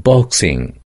boxing.